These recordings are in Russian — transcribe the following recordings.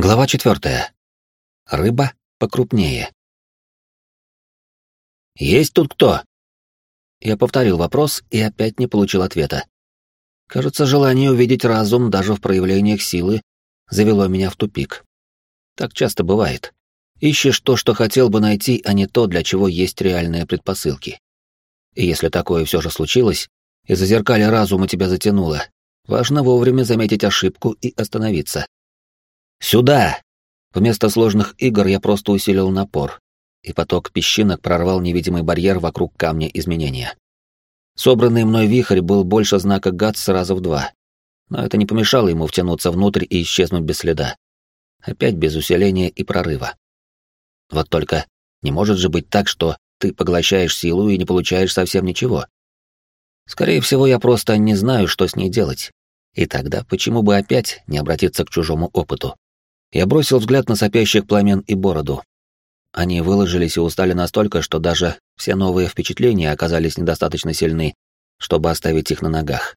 Глава четвертая. Рыба покрупнее. «Есть тут кто?» Я повторил вопрос и опять не получил ответа. Кажется, желание увидеть разум даже в проявлениях силы завело меня в тупик. Так часто бывает. Ищешь то, что хотел бы найти, а не то, для чего есть реальные предпосылки. И если такое все же случилось, и за зеркале разума тебя затянуло, важно вовремя заметить ошибку и остановиться. «Сюда!» Вместо сложных игр я просто усилил напор, и поток песчинок прорвал невидимый барьер вокруг камня изменения. Собранный мной вихрь был больше знака гад сразу в два, но это не помешало ему втянуться внутрь и исчезнуть без следа. Опять без усиления и прорыва. Вот только не может же быть так, что ты поглощаешь силу и не получаешь совсем ничего. Скорее всего, я просто не знаю, что с ней делать. И тогда почему бы опять не обратиться к чужому опыту? Я бросил взгляд на сопящих пламен и бороду. Они выложились и устали настолько, что даже все новые впечатления оказались недостаточно сильны, чтобы оставить их на ногах.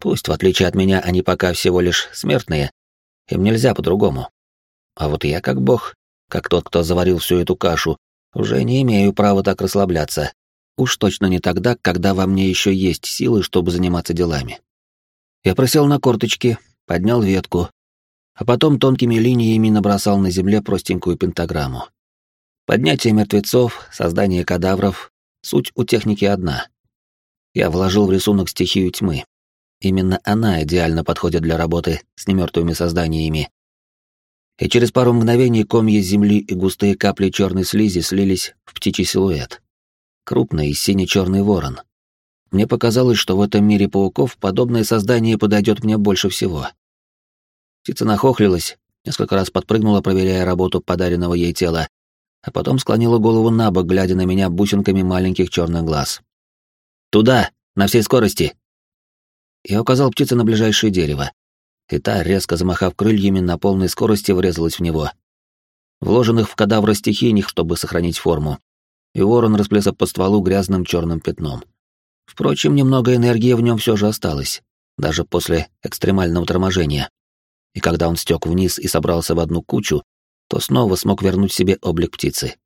Пусть, в отличие от меня, они пока всего лишь смертные, им нельзя по-другому. А вот я, как бог, как тот, кто заварил всю эту кашу, уже не имею права так расслабляться. Уж точно не тогда, когда во мне еще есть силы, чтобы заниматься делами. Я просел на корточки, поднял ветку, а потом тонкими линиями набросал на земле простенькую пентаграмму. Поднятие мертвецов, создание кадавров — суть у техники одна. Я вложил в рисунок стихию тьмы. Именно она идеально подходит для работы с немертвыми созданиями. И через пару мгновений комья земли и густые капли черной слизи слились в птичий силуэт. Крупный сине-черный ворон. Мне показалось, что в этом мире пауков подобное создание подойдет мне больше всего. Птица нахохлилась, несколько раз подпрыгнула, проверяя работу подаренного ей тела, а потом склонила голову на бок, глядя на меня бусинками маленьких черных глаз. «Туда! На всей скорости!» Я указал птице на ближайшее дерево, и та, резко замахав крыльями, на полной скорости врезалась в него. Вложенных в кадавра стихийных, чтобы сохранить форму, и ворон расплесал по стволу грязным черным пятном. Впрочем, немного энергии в нем все же осталось, даже после экстремального торможения и когда он стек вниз и собрался в одну кучу, то снова смог вернуть себе облик птицы.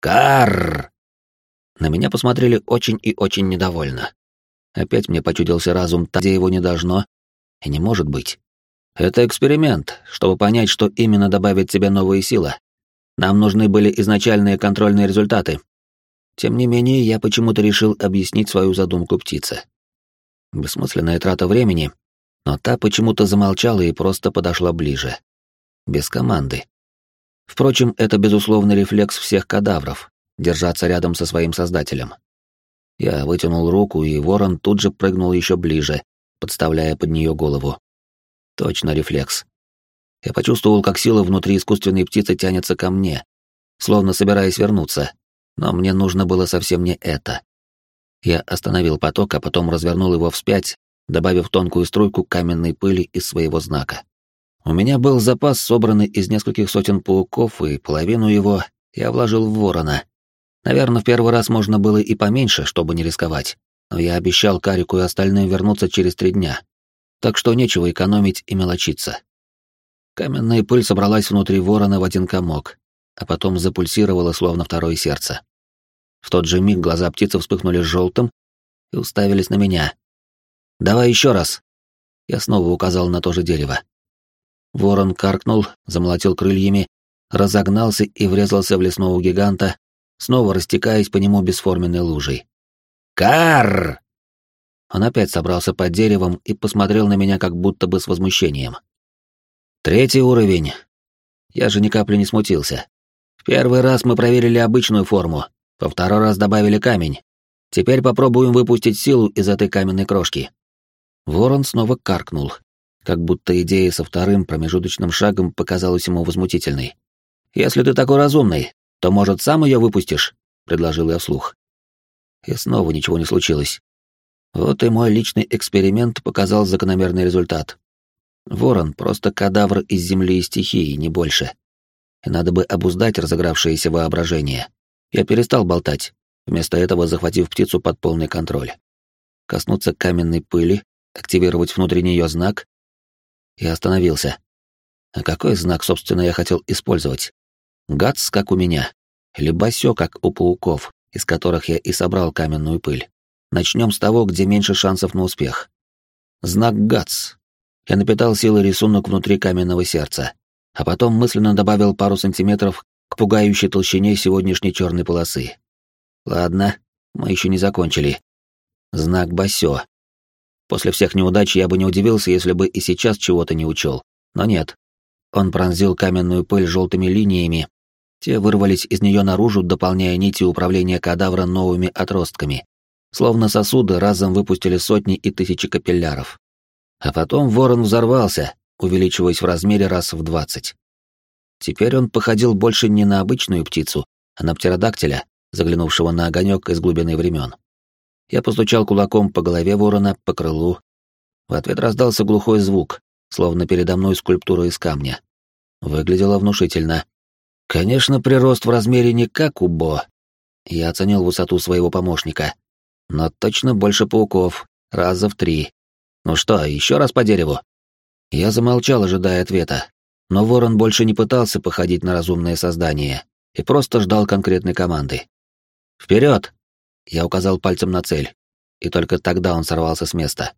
«Карр!» На меня посмотрели очень и очень недовольно. Опять мне почудился разум, там, где его не должно и не может быть. Это эксперимент, чтобы понять, что именно добавит тебе новые силы. Нам нужны были изначальные контрольные результаты. Тем не менее, я почему-то решил объяснить свою задумку птице. Бессмысленная трата времени, но та почему-то замолчала и просто подошла ближе. Без команды. Впрочем, это безусловный рефлекс всех кадавров — держаться рядом со своим создателем. Я вытянул руку, и ворон тут же прыгнул еще ближе, подставляя под нее голову. Точно рефлекс. Я почувствовал, как сила внутри искусственной птицы тянется ко мне, словно собираясь вернуться, но мне нужно было совсем не это. Я остановил поток, а потом развернул его вспять, добавив тонкую струйку каменной пыли из своего знака. У меня был запас, собранный из нескольких сотен пауков, и половину его я вложил в ворона. Наверное, в первый раз можно было и поменьше, чтобы не рисковать, но я обещал Карику и остальным вернуться через три дня, так что нечего экономить и мелочиться. Каменная пыль собралась внутри ворона в один комок, а потом запульсировала, словно второе сердце. В тот же миг глаза птицы вспыхнули желтым и уставились на меня, Давай еще раз. Я снова указал на то же дерево. Ворон каркнул, замолотил крыльями, разогнался и врезался в лесного гиганта, снова растекаясь по нему бесформенной лужей. Кар! Он опять собрался под деревом и посмотрел на меня как будто бы с возмущением. Третий уровень. Я же ни капли не смутился. В первый раз мы проверили обычную форму, во второй раз добавили камень. Теперь попробуем выпустить силу из этой каменной крошки. Ворон снова каркнул, как будто идея со вторым промежуточным шагом показалась ему возмутительной. «Если ты такой разумный, то, может, сам ее выпустишь?» — предложил я вслух. И снова ничего не случилось. Вот и мой личный эксперимент показал закономерный результат. Ворон — просто кадавр из земли и стихии, не больше. И надо бы обуздать разыгравшееся воображение. Я перестал болтать, вместо этого захватив птицу под полный контроль. Коснуться каменной пыли, активировать внутренний ее знак, и остановился. А какой знак, собственно, я хотел использовать? Гац, как у меня, или басё, как у пауков, из которых я и собрал каменную пыль. Начнем с того, где меньше шансов на успех. Знак гац. Я напитал силой рисунок внутри каменного сердца, а потом мысленно добавил пару сантиметров к пугающей толщине сегодняшней черной полосы. Ладно, мы еще не закончили. Знак басё. После всех неудач я бы не удивился, если бы и сейчас чего-то не учел. Но нет. Он пронзил каменную пыль желтыми линиями. Те вырвались из нее наружу, дополняя нити управления кадавра новыми отростками. Словно сосуды разом выпустили сотни и тысячи капилляров. А потом ворон взорвался, увеличиваясь в размере раз в двадцать. Теперь он походил больше не на обычную птицу, а на птеродактиля, заглянувшего на огонек из глубины времен. Я постучал кулаком по голове ворона, по крылу. В ответ раздался глухой звук, словно передо мной скульптура из камня. Выглядело внушительно. Конечно, прирост в размере не как у Бо. Я оценил высоту своего помощника. Но точно больше пауков, раза в три. Ну что, еще раз по дереву? Я замолчал, ожидая ответа. Но ворон больше не пытался походить на разумное создание и просто ждал конкретной команды. «Вперед!» Я указал пальцем на цель, и только тогда он сорвался с места.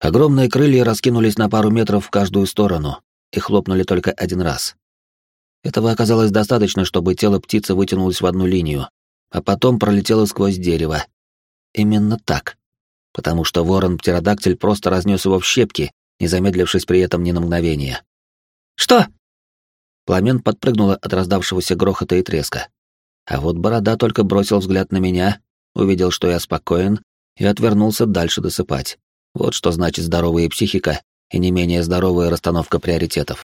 Огромные крылья раскинулись на пару метров в каждую сторону и хлопнули только один раз. Этого оказалось достаточно, чтобы тело птицы вытянулось в одну линию, а потом пролетело сквозь дерево. Именно так. Потому что ворон-птеродактиль просто разнес его в щепки, не замедлившись при этом ни на мгновение. «Что?» Пламен подпрыгнула от раздавшегося грохота и треска. А вот Борода только бросил взгляд на меня, увидел, что я спокоен, и отвернулся дальше досыпать. Вот что значит здоровая психика и не менее здоровая расстановка приоритетов.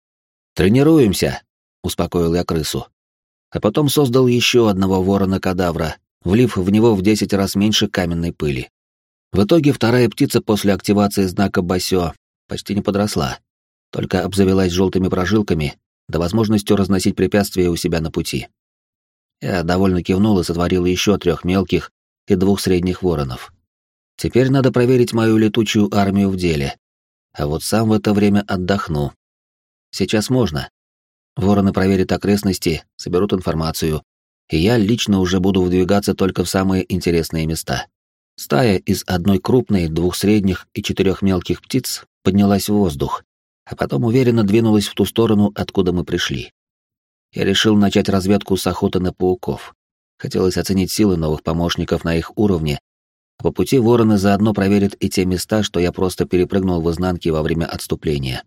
«Тренируемся», — успокоил я крысу. А потом создал еще одного ворона-кадавра, влив в него в десять раз меньше каменной пыли. В итоге вторая птица после активации знака Басё почти не подросла, только обзавелась желтыми прожилками да возможностью разносить препятствия у себя на пути. Я довольно кивнул и сотворил еще трех мелких и двух средних воронов. Теперь надо проверить мою летучую армию в деле. А вот сам в это время отдохну. Сейчас можно. Вороны проверят окрестности, соберут информацию, и я лично уже буду выдвигаться только в самые интересные места. Стая из одной крупной, двух средних и четырех мелких птиц поднялась в воздух, а потом уверенно двинулась в ту сторону, откуда мы пришли я решил начать разведку с охоты на пауков. Хотелось оценить силы новых помощников на их уровне, а по пути вороны заодно проверят и те места, что я просто перепрыгнул в изнанке во время отступления.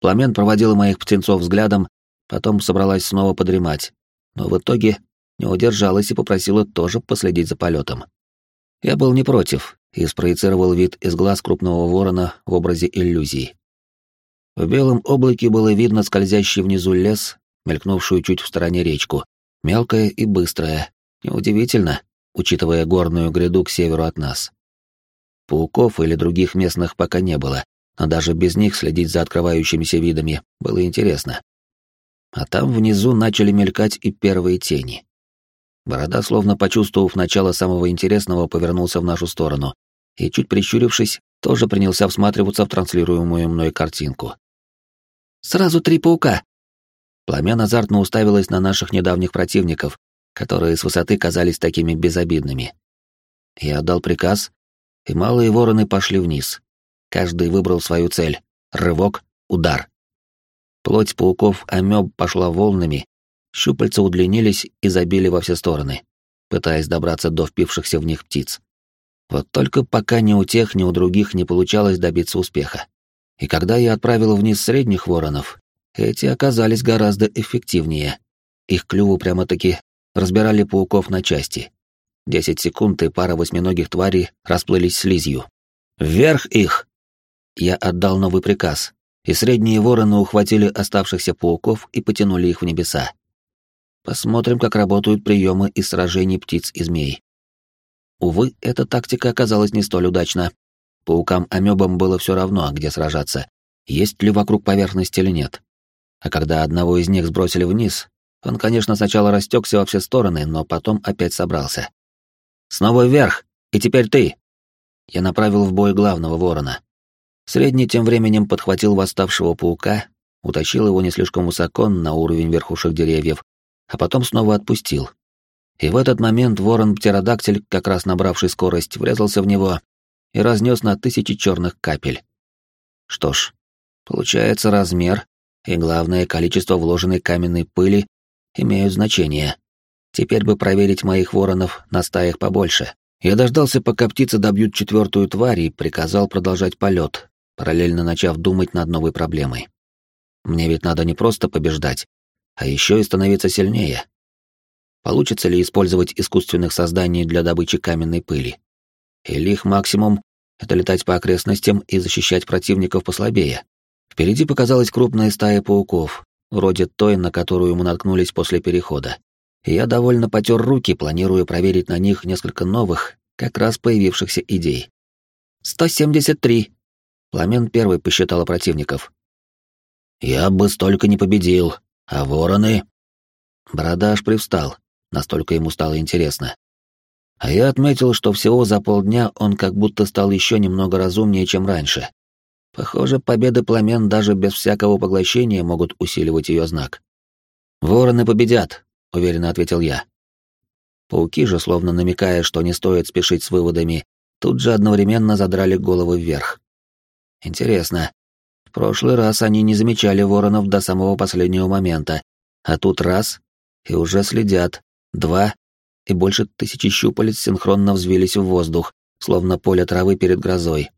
Пламен проводила моих птенцов взглядом, потом собралась снова подремать, но в итоге не удержалась и попросила тоже последить за полетом. Я был не против и спроецировал вид из глаз крупного ворона в образе иллюзии. В белом облаке было видно скользящий внизу лес мелькнувшую чуть в стороне речку, мелкая и быстрая. Неудивительно, учитывая горную гряду к северу от нас. Пауков или других местных пока не было, но даже без них следить за открывающимися видами было интересно. А там внизу начали мелькать и первые тени. Борода, словно почувствовав начало самого интересного, повернулся в нашу сторону и, чуть прищурившись, тоже принялся всматриваться в транслируемую мной картинку. «Сразу три паука!» Пламя азартно уставилось на наших недавних противников, которые с высоты казались такими безобидными. Я отдал приказ, и малые вороны пошли вниз. Каждый выбрал свою цель — рывок, удар. Плоть пауков амеб пошла волнами, щупальца удлинились и забили во все стороны, пытаясь добраться до впившихся в них птиц. Вот только пока ни у тех, ни у других не получалось добиться успеха. И когда я отправил вниз средних воронов, эти оказались гораздо эффективнее. Их клювы прямо-таки разбирали пауков на части. Десять секунд, и пара восьминогих тварей расплылись слизью. «Вверх их!» Я отдал новый приказ, и средние вороны ухватили оставшихся пауков и потянули их в небеса. Посмотрим, как работают приемы из сражений птиц и змей. Увы, эта тактика оказалась не столь удачна. Паукам-амебам было все равно, где сражаться, есть ли вокруг поверхности или нет а когда одного из них сбросили вниз, он, конечно, сначала растекся во все стороны, но потом опять собрался. «Снова вверх! И теперь ты!» Я направил в бой главного ворона. Средний тем временем подхватил восставшего паука утащил его не слишком высоко на уровень верхушек деревьев, а потом снова отпустил. И в этот момент ворон-птеродактиль, как раз набравший скорость, врезался в него и разнес на тысячи черных капель. Что ж, получается размер и, главное, количество вложенной каменной пыли имеют значение. Теперь бы проверить моих воронов на стаях побольше. Я дождался, пока птицы добьют четвертую тварь и приказал продолжать полет, параллельно начав думать над новой проблемой. Мне ведь надо не просто побеждать, а еще и становиться сильнее. Получится ли использовать искусственных созданий для добычи каменной пыли? Или их максимум — это летать по окрестностям и защищать противников послабее? Впереди показалась крупная стая пауков, вроде той, на которую мы наткнулись после перехода. Я довольно потер руки, планируя проверить на них несколько новых, как раз появившихся идей. «Сто семьдесят три!» Пламен первый посчитала противников. «Я бы столько не победил, а вороны...» Борода аж привстал, настолько ему стало интересно. А я отметил, что всего за полдня он как будто стал еще немного разумнее, чем раньше. Похоже, победы пламен даже без всякого поглощения могут усиливать ее знак. «Вороны победят», — уверенно ответил я. Пауки же, словно намекая, что не стоит спешить с выводами, тут же одновременно задрали головы вверх. Интересно. В прошлый раз они не замечали воронов до самого последнего момента, а тут раз — и уже следят, два — и больше тысячи щупалец синхронно взвились в воздух, словно поле травы перед грозой,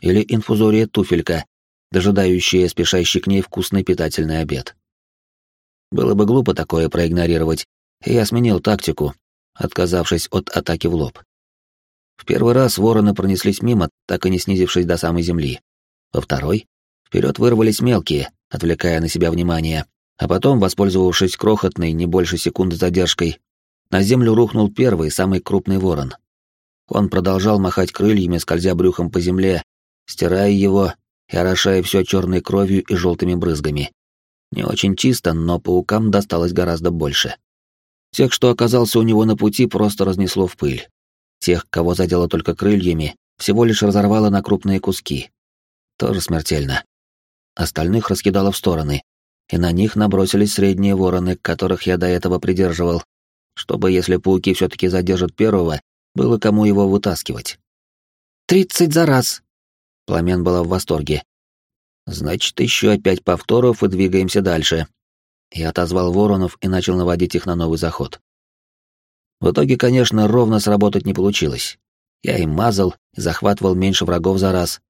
или инфузория туфелька, дожидающая спешащий к ней вкусный питательный обед. Было бы глупо такое проигнорировать, и я сменил тактику, отказавшись от атаки в лоб. В первый раз вороны пронеслись мимо, так и не снизившись до самой земли. Во второй вперед вырвались мелкие, отвлекая на себя внимание, а потом, воспользовавшись крохотной, не больше секунды задержкой, на землю рухнул первый, самый крупный ворон. Он продолжал махать крыльями, скользя брюхом по земле, стирая его и орошая все черной кровью и желтыми брызгами. Не очень чисто, но паукам досталось гораздо больше. Тех, что оказался у него на пути, просто разнесло в пыль. Тех, кого задело только крыльями, всего лишь разорвало на крупные куски. Тоже смертельно. Остальных раскидало в стороны, и на них набросились средние вороны, которых я до этого придерживал, чтобы, если пауки все-таки задержат первого, было кому его вытаскивать. «Тридцать за раз!» Пламен была в восторге. Значит, еще пять повторов и двигаемся дальше. Я отозвал воронов и начал наводить их на новый заход. В итоге, конечно, ровно сработать не получилось. Я им мазал и захватывал меньше врагов за раз.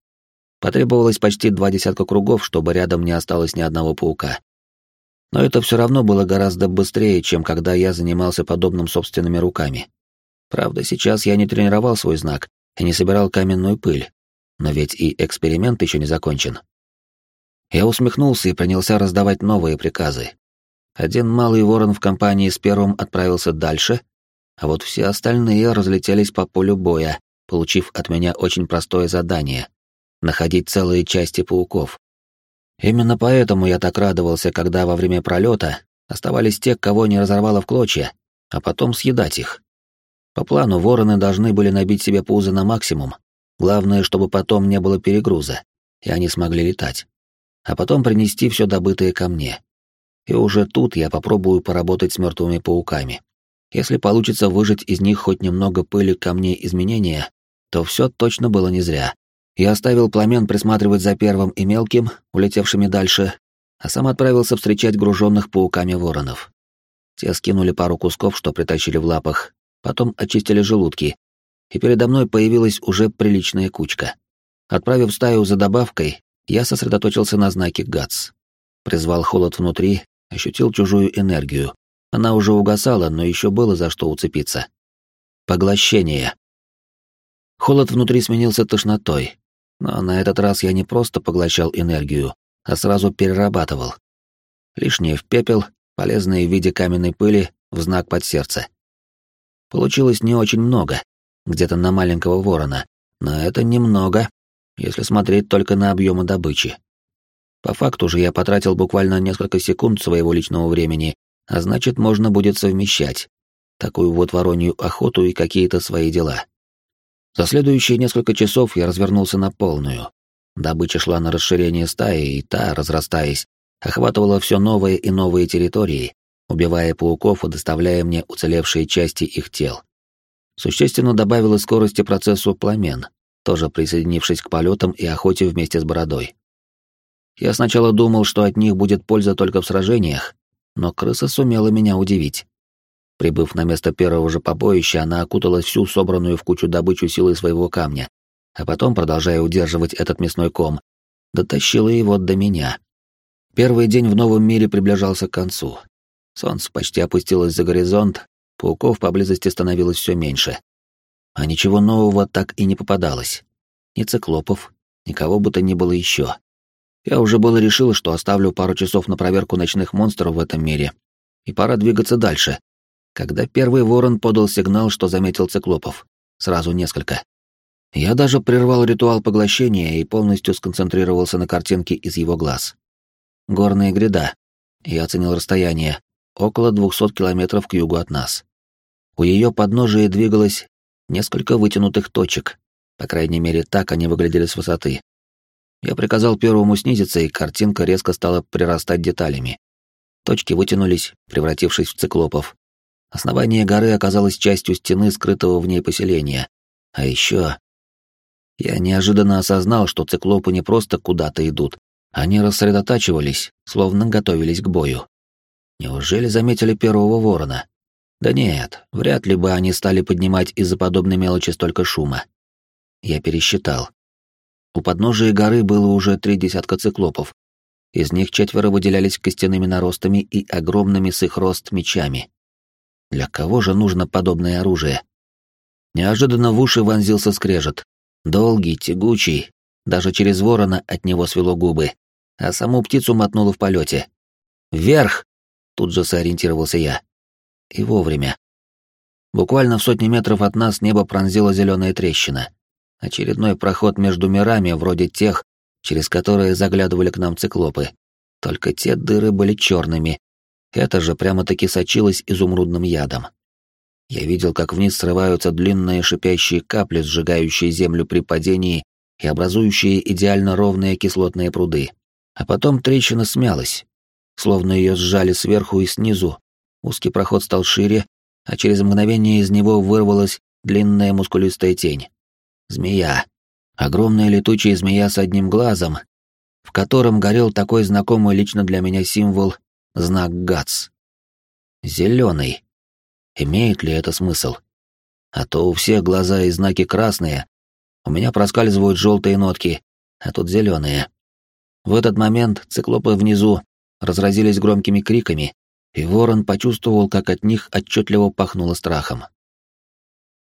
Потребовалось почти два десятка кругов, чтобы рядом не осталось ни одного паука. Но это все равно было гораздо быстрее, чем когда я занимался подобным собственными руками. Правда, сейчас я не тренировал свой знак и не собирал каменную пыль, но ведь и эксперимент еще не закончен. Я усмехнулся и принялся раздавать новые приказы. Один малый ворон в компании с первым отправился дальше, а вот все остальные разлетелись по полю боя, получив от меня очень простое задание — находить целые части пауков. Именно поэтому я так радовался, когда во время пролета оставались те, кого не разорвало в клочья, а потом съедать их. По плану вороны должны были набить себе пузо на максимум, главное, чтобы потом не было перегруза, и они смогли летать а потом принести все добытое ко мне. И уже тут я попробую поработать с мертвыми пауками. Если получится выжать из них хоть немного пыли ко мне изменения, то все точно было не зря. Я оставил пламен присматривать за первым и мелким, улетевшими дальше, а сам отправился встречать груженных пауками воронов. Те скинули пару кусков, что притащили в лапах, потом очистили желудки, и передо мной появилась уже приличная кучка. Отправив стаю за добавкой, я сосредоточился на знаке ГАЦ. Призвал холод внутри, ощутил чужую энергию. Она уже угасала, но еще было за что уцепиться. Поглощение. Холод внутри сменился тошнотой, но на этот раз я не просто поглощал энергию, а сразу перерабатывал. Лишнее в пепел, полезное в виде каменной пыли, в знак под сердце. Получилось не очень много, где-то на маленького ворона, но это немного если смотреть только на объемы добычи. По факту же я потратил буквально несколько секунд своего личного времени, а значит, можно будет совмещать такую вот воронью охоту и какие-то свои дела. За следующие несколько часов я развернулся на полную. Добыча шла на расширение стаи, и та, разрастаясь, охватывала все новые и новые территории, убивая пауков и доставляя мне уцелевшие части их тел. Существенно добавила скорости процессу пламен, тоже присоединившись к полетам и охоте вместе с бородой. Я сначала думал, что от них будет польза только в сражениях, но крыса сумела меня удивить. Прибыв на место первого же побоища, она окутала всю собранную в кучу добычу силой своего камня, а потом, продолжая удерживать этот мясной ком, дотащила его до меня. Первый день в новом мире приближался к концу. Солнце почти опустилось за горизонт, пауков поблизости становилось все меньше. А ничего нового так и не попадалось. Ни циклопов, никого бы то ни было еще. Я уже было решил, что оставлю пару часов на проверку ночных монстров в этом мире, и пора двигаться дальше. Когда первый ворон подал сигнал, что заметил циклопов. Сразу несколько. Я даже прервал ритуал поглощения и полностью сконцентрировался на картинке из его глаз. Горная гряда. Я оценил расстояние. Около 200 километров к югу от нас. У ее подножия двигалось несколько вытянутых точек. По крайней мере, так они выглядели с высоты. Я приказал первому снизиться, и картинка резко стала прирастать деталями. Точки вытянулись, превратившись в циклопов. Основание горы оказалось частью стены скрытого в ней поселения. А еще я неожиданно осознал, что циклопы не просто куда-то идут, они рассредотачивались, словно готовились к бою. Неужели заметили первого ворона? Да нет, вряд ли бы они стали поднимать из-за подобной мелочи столько шума. Я пересчитал. У подножия горы было уже три десятка циклопов. Из них четверо выделялись костяными наростами и огромными с их рост мечами. Для кого же нужно подобное оружие? Неожиданно в уши вонзился скрежет, Долгий, тягучий, даже через ворона от него свело губы, а саму птицу мотнуло в полете. «Вверх!» — тут же сориентировался я. И вовремя. Буквально в сотни метров от нас небо пронзила зеленая трещина. Очередной проход между мирами, вроде тех, через которые заглядывали к нам циклопы. Только те дыры были черными. Это же прямо-таки сочилось изумрудным ядом. Я видел, как вниз срываются длинные шипящие капли, сжигающие землю при падении и образующие идеально ровные кислотные пруды. А потом трещина смялась, словно ее сжали сверху и снизу. Узкий проход стал шире, а через мгновение из него вырвалась длинная мускулистая тень. Змея. Огромная летучая змея с одним глазом, в котором горел такой знакомый лично для меня символ — знак ГАЦ. Зеленый. Имеет ли это смысл? А то у всех глаза и знаки красные, у меня проскальзывают желтые нотки, а тут зеленые. В этот момент циклопы внизу разразились громкими криками, и ворон почувствовал, как от них отчетливо пахнуло страхом.